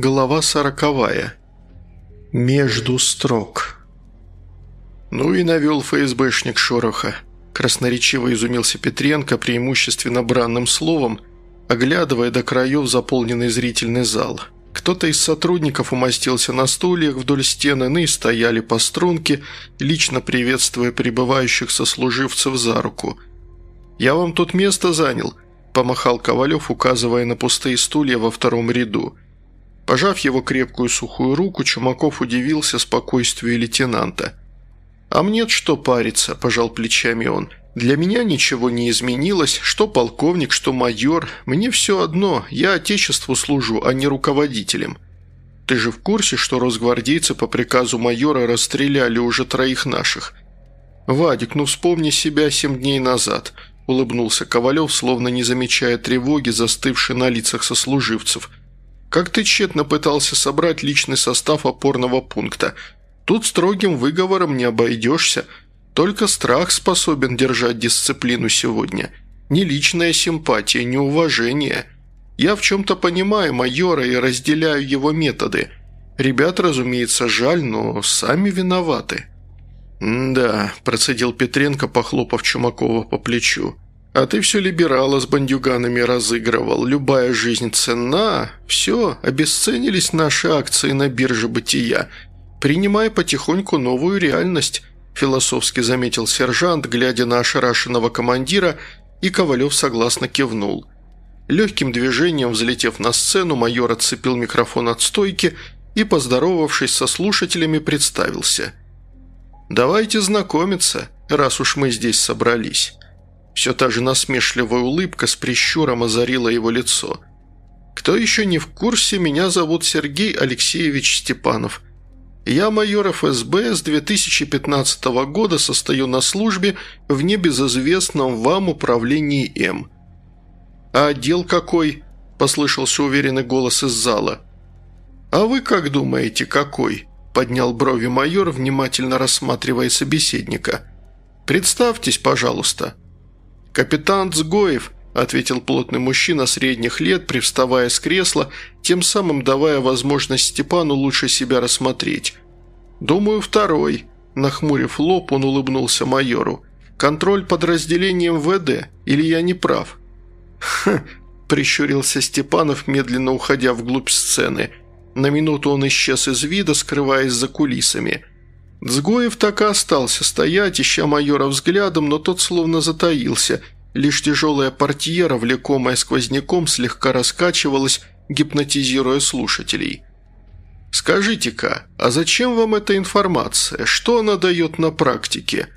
Глава сороковая. Между строк. Ну и навел ФСБшник шороха. Красноречиво изумился Петренко преимущественно бранным словом, оглядывая до краев заполненный зрительный зал. Кто-то из сотрудников умостился на стульях вдоль стены, иные стояли по струнке, лично приветствуя прибывающих сослуживцев за руку. «Я вам тут место занял», – помахал Ковалев, указывая на пустые стулья во втором ряду – Пожав его крепкую сухую руку, Чумаков удивился спокойствию лейтенанта. «А мне что париться?» – пожал плечами он. «Для меня ничего не изменилось, что полковник, что майор. Мне все одно, я отечеству служу, а не руководителем. Ты же в курсе, что росгвардейцы по приказу майора расстреляли уже троих наших?» «Вадик, ну вспомни себя семь дней назад», – улыбнулся Ковалев, словно не замечая тревоги, застывшей на лицах сослуживцев – как ты тщетно пытался собрать личный состав опорного пункта. Тут строгим выговором не обойдешься. Только страх способен держать дисциплину сегодня. Ни личная симпатия, ни уважение. Я в чем-то понимаю майора и разделяю его методы. Ребят, разумеется, жаль, но сами виноваты». «Да», – процедил Петренко, похлопав Чумакова по плечу. А ты все либерала с бандюганами разыгрывал. Любая жизнь ценна. Все, обесценились наши акции на бирже бытия. Принимай потихоньку новую реальность», – философски заметил сержант, глядя на ошарашенного командира, и Ковалев согласно кивнул. Легким движением, взлетев на сцену, майор отцепил микрофон от стойки и, поздоровавшись со слушателями, представился. «Давайте знакомиться, раз уж мы здесь собрались». Все та же насмешливая улыбка с прищуром озарила его лицо. «Кто еще не в курсе, меня зовут Сергей Алексеевич Степанов. Я майор ФСБ с 2015 года состою на службе в небезызвестном вам управлении М». «А отдел какой?» – послышался уверенный голос из зала. «А вы как думаете, какой?» – поднял брови майор, внимательно рассматривая собеседника. «Представьтесь, пожалуйста». «Капитан Цгоев», – ответил плотный мужчина средних лет, привставая с кресла, тем самым давая возможность Степану лучше себя рассмотреть. «Думаю, второй», – нахмурив лоб, он улыбнулся майору. «Контроль подразделением ВД, или я не прав?» «Хм», – прищурился Степанов, медленно уходя вглубь сцены. На минуту он исчез из вида, скрываясь за кулисами – Сгоев так и остался стоять, ища майора взглядом, но тот словно затаился. Лишь тяжелая портьера, влекомая сквозняком, слегка раскачивалась, гипнотизируя слушателей. «Скажите-ка, а зачем вам эта информация? Что она дает на практике?»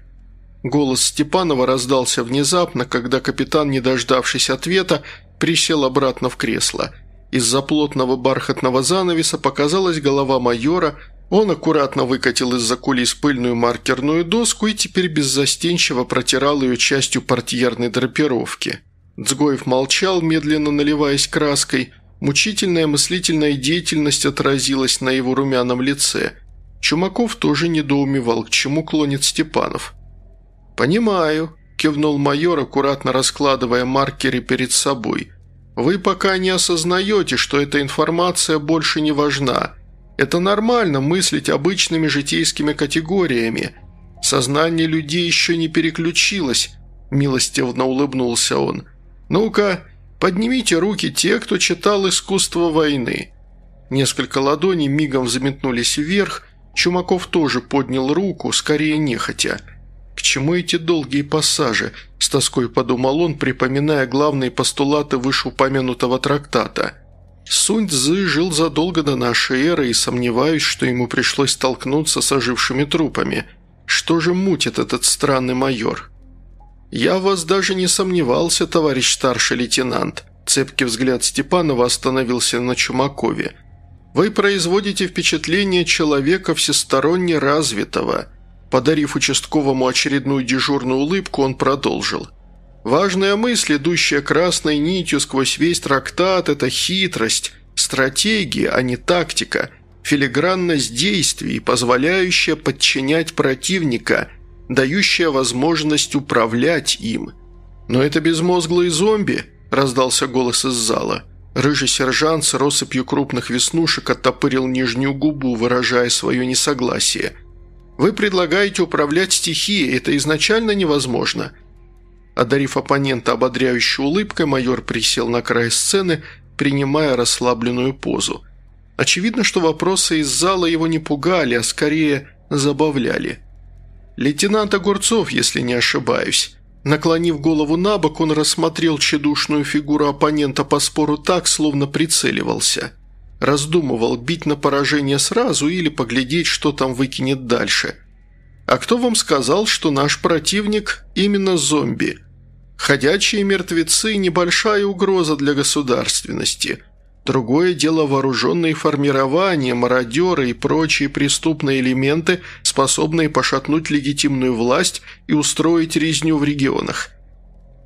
Голос Степанова раздался внезапно, когда капитан, не дождавшись ответа, присел обратно в кресло. Из-за плотного бархатного занавеса показалась голова майора – он аккуратно выкатил из-за кулис пыльную маркерную доску и теперь беззастенчиво протирал ее частью портьерной драпировки. Цгоев молчал, медленно наливаясь краской. Мучительная мыслительная деятельность отразилась на его румяном лице. Чумаков тоже недоумевал, к чему клонит Степанов. «Понимаю», – кивнул майор, аккуратно раскладывая маркеры перед собой. «Вы пока не осознаете, что эта информация больше не важна». Это нормально мыслить обычными житейскими категориями. Сознание людей еще не переключилось», – милостивно улыбнулся он. «Ну-ка, поднимите руки те, кто читал «Искусство войны». Несколько ладоней мигом заметнулись вверх, Чумаков тоже поднял руку, скорее нехотя. «К чему эти долгие пассажи?» – с тоской подумал он, припоминая главные постулаты вышеупомянутого трактата – Сунь Цзы жил задолго до нашей эры и сомневаюсь, что ему пришлось столкнуться с ожившими трупами. Что же мутит этот странный майор? «Я вас даже не сомневался, товарищ старший лейтенант», Цепкий взгляд Степанова остановился на Чумакове. «Вы производите впечатление человека всесторонне развитого». Подарив участковому очередную дежурную улыбку, он продолжил – Важная мысль, идущая красной нитью сквозь весь трактат – это хитрость, стратегия, а не тактика, филигранность действий, позволяющая подчинять противника, дающая возможность управлять им. «Но это безмозглые зомби», – раздался голос из зала. Рыжий сержант с россыпью крупных веснушек оттопырил нижнюю губу, выражая свое несогласие. «Вы предлагаете управлять стихией, это изначально невозможно». Одарив оппонента ободряющей улыбкой, майор присел на край сцены, принимая расслабленную позу. Очевидно, что вопросы из зала его не пугали, а скорее забавляли. «Лейтенант Огурцов, если не ошибаюсь». Наклонив голову на бок, он рассмотрел тщедушную фигуру оппонента по спору так, словно прицеливался. Раздумывал, бить на поражение сразу или поглядеть, что там выкинет дальше. «А кто вам сказал, что наш противник именно зомби?» «Ходячие мертвецы – небольшая угроза для государственности». Другое дело вооруженные формирования, мародеры и прочие преступные элементы, способные пошатнуть легитимную власть и устроить резню в регионах.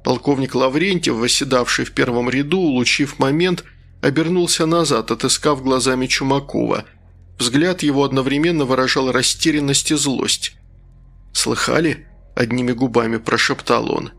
Полковник Лаврентьев, восседавший в первом ряду, улучив момент, обернулся назад, отыскав глазами Чумакова. Взгляд его одновременно выражал растерянность и злость. «Слыхали?» – одними губами прошептал он.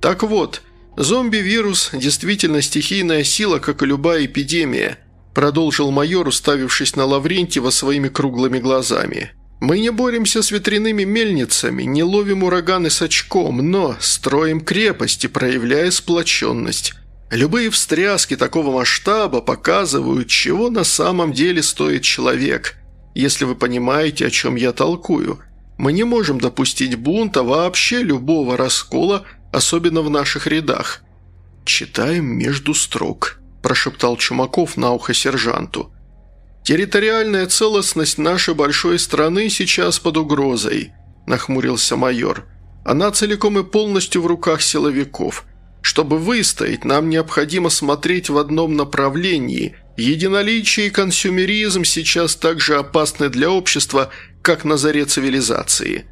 «Так вот», «Зомби-вирус – действительно стихийная сила, как и любая эпидемия», – продолжил майор, уставившись на Лаврентьева своими круглыми глазами. «Мы не боремся с ветряными мельницами, не ловим ураганы с очком, но строим крепости, проявляя сплоченность. Любые встряски такого масштаба показывают, чего на самом деле стоит человек. Если вы понимаете, о чем я толкую. Мы не можем допустить бунта, вообще любого раскола – особенно в наших рядах. «Читаем между строк», – прошептал Чумаков на ухо сержанту. «Территориальная целостность нашей большой страны сейчас под угрозой», – нахмурился майор. «Она целиком и полностью в руках силовиков. Чтобы выстоять, нам необходимо смотреть в одном направлении. Единоличие и консюмеризм сейчас так же опасны для общества, как на заре цивилизации».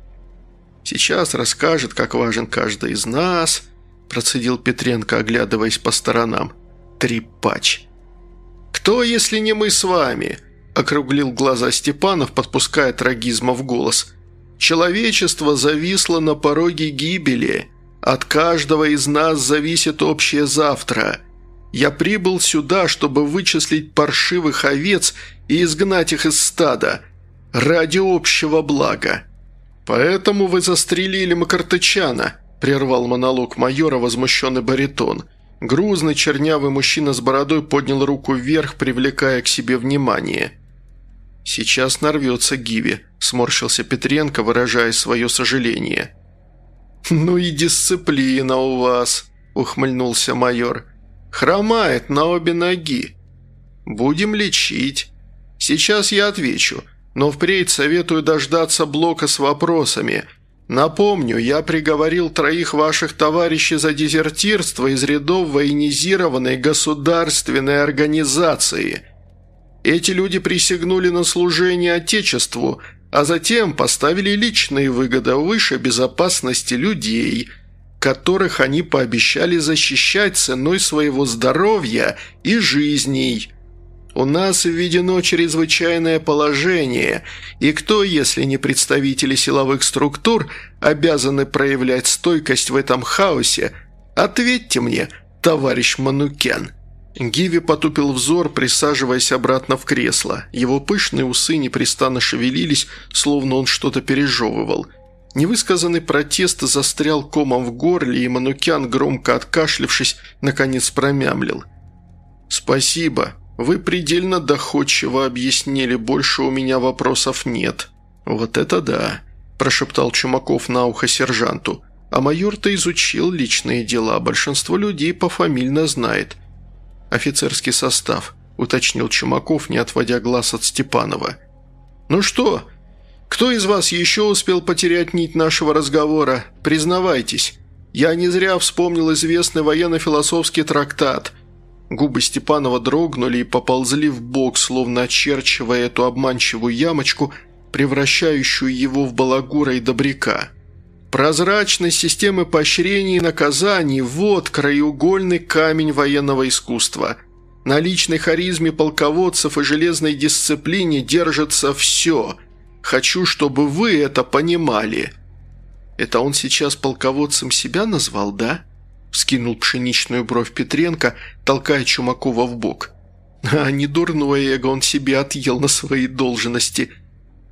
Сейчас расскажет, как важен каждый из нас», – процедил Петренко, оглядываясь по сторонам. «Трепач». «Кто, если не мы с вами?» – округлил глаза Степанов, подпуская трагизма в голос. «Человечество зависло на пороге гибели. От каждого из нас зависит общее завтра. Я прибыл сюда, чтобы вычислить паршивых овец и изгнать их из стада. Ради общего блага». «Поэтому вы застрелили Макартычана», – прервал монолог майора возмущенный баритон. Грузный чернявый мужчина с бородой поднял руку вверх, привлекая к себе внимание. «Сейчас нарвется Гиви», – сморщился Петренко, выражая свое сожаление. «Ну и дисциплина у вас», – ухмыльнулся майор. «Хромает на обе ноги. Будем лечить. Сейчас я отвечу но впредь советую дождаться блока с вопросами. Напомню, я приговорил троих ваших товарищей за дезертирство из рядов военизированной государственной организации. Эти люди присягнули на служение Отечеству, а затем поставили личные выгоды выше безопасности людей, которых они пообещали защищать ценой своего здоровья и жизней». У нас введено чрезвычайное положение, и кто, если не представители силовых структур, обязаны проявлять стойкость в этом хаосе? Ответьте мне, товарищ Манукен». Гиви потупил взор, присаживаясь обратно в кресло. Его пышные усы непрестанно шевелились, словно он что-то пережевывал. Невысказанный протест застрял комом в горле, и Манукян, громко откашлившись, наконец промямлил. «Спасибо», вы предельно доходчиво объяснили, больше у меня вопросов нет». «Вот это да», – прошептал Чумаков на ухо сержанту. «А майор-то изучил личные дела, большинство людей пофамильно знает». «Офицерский состав», – уточнил Чумаков, не отводя глаз от Степанова. «Ну что, кто из вас еще успел потерять нить нашего разговора? Признавайтесь. Я не зря вспомнил известный военно-философский трактат – Губы Степанова дрогнули и поползли в бок, словно очерчивая эту обманчивую ямочку, превращающую его в балагура и добряка. Прозрачность системы поощрений и наказаний – вот краеугольный камень военного искусства. На личной харизме полководцев и железной дисциплине держится все. Хочу, чтобы вы это понимали. Это он сейчас полководцем себя назвал, да? – вскинул пшеничную бровь Петренко, толкая Чумакова в бок. «А не дурное эго он себе отъел на своей должности».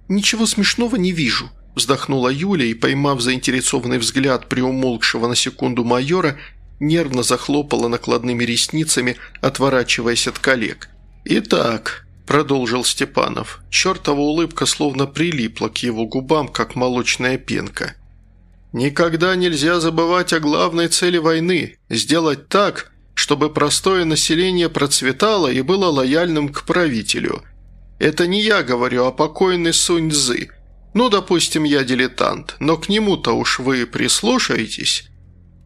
«Ничего смешного не вижу», – вздохнула Юля и, поймав заинтересованный взгляд приумолкшего на секунду майора, нервно захлопала накладными ресницами, отворачиваясь от коллег. «Итак», – продолжил Степанов, – чертова улыбка словно прилипла к его губам, как молочная пенка – Никогда нельзя забывать о главной цели войны – сделать так, чтобы простое население процветало и было лояльным к правителю. Это не я говорю, а покойный Сунь Цзы. Ну, допустим, я дилетант, но к нему-то уж вы прислушаетесь.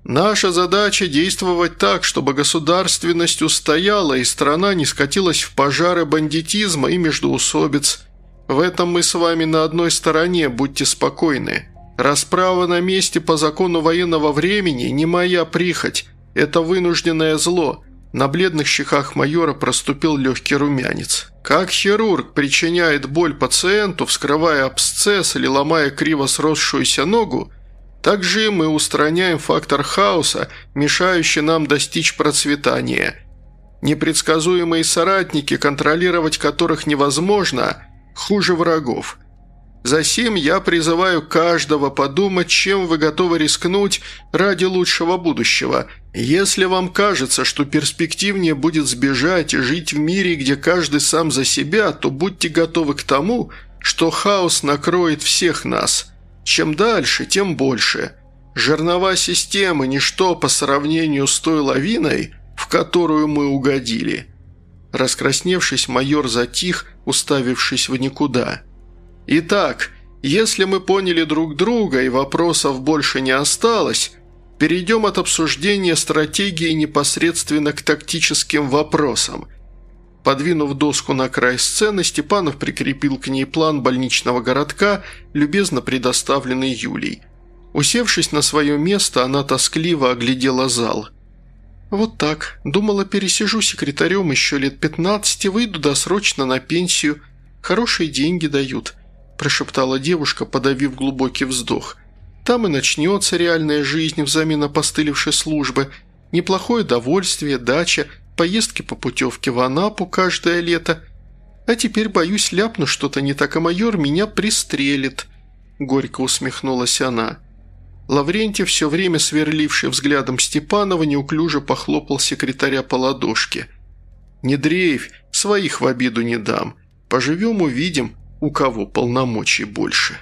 Наша задача – действовать так, чтобы государственность устояла и страна не скатилась в пожары бандитизма и междоусобиц. В этом мы с вами на одной стороне, будьте спокойны. Расправа на месте по закону военного времени не моя прихоть. Это вынужденное зло. На бледных щеках майора проступил легкий румянец. Как хирург причиняет боль пациенту, вскрывая абсцесс или ломая криво сросшуюся ногу, так же мы устраняем фактор хаоса, мешающий нам достичь процветания. Непредсказуемые соратники, контролировать которых невозможно, хуже врагов – Засим я призываю каждого подумать, чем вы готовы рискнуть ради лучшего будущего. Если вам кажется, что перспективнее будет сбежать и жить в мире, где каждый сам за себя, то будьте готовы к тому, что хаос накроет всех нас. Чем дальше, тем больше. Жернова системы – ничто по сравнению с той лавиной, в которую мы угодили». Раскрасневшись, майор затих, уставившись в никуда – Итак, если мы поняли друг друга и вопросов больше не осталось, перейдем от обсуждения стратегии непосредственно к тактическим вопросам. Подвинув доску на край сцены, Степанов прикрепил к ней план больничного городка, любезно предоставленный Юлей. Усевшись на свое место, она тоскливо оглядела зал. «Вот так. Думала, пересижу секретарем еще лет пятнадцати, выйду досрочно на пенсию. Хорошие деньги дают прошептала девушка, подавив глубокий вздох. «Там и начнется реальная жизнь взамен опостылевшей службы. Неплохое довольствие, дача, поездки по путевке в Анапу каждое лето. А теперь, боюсь, ляпну что-то не так, а майор меня пристрелит», – горько усмехнулась она. Лаврентий, все время сверливший взглядом Степанова, неуклюже похлопал секретаря по ладошке. «Не дрейфь, своих в обиду не дам. Поживем – увидим», у кого полномочий больше.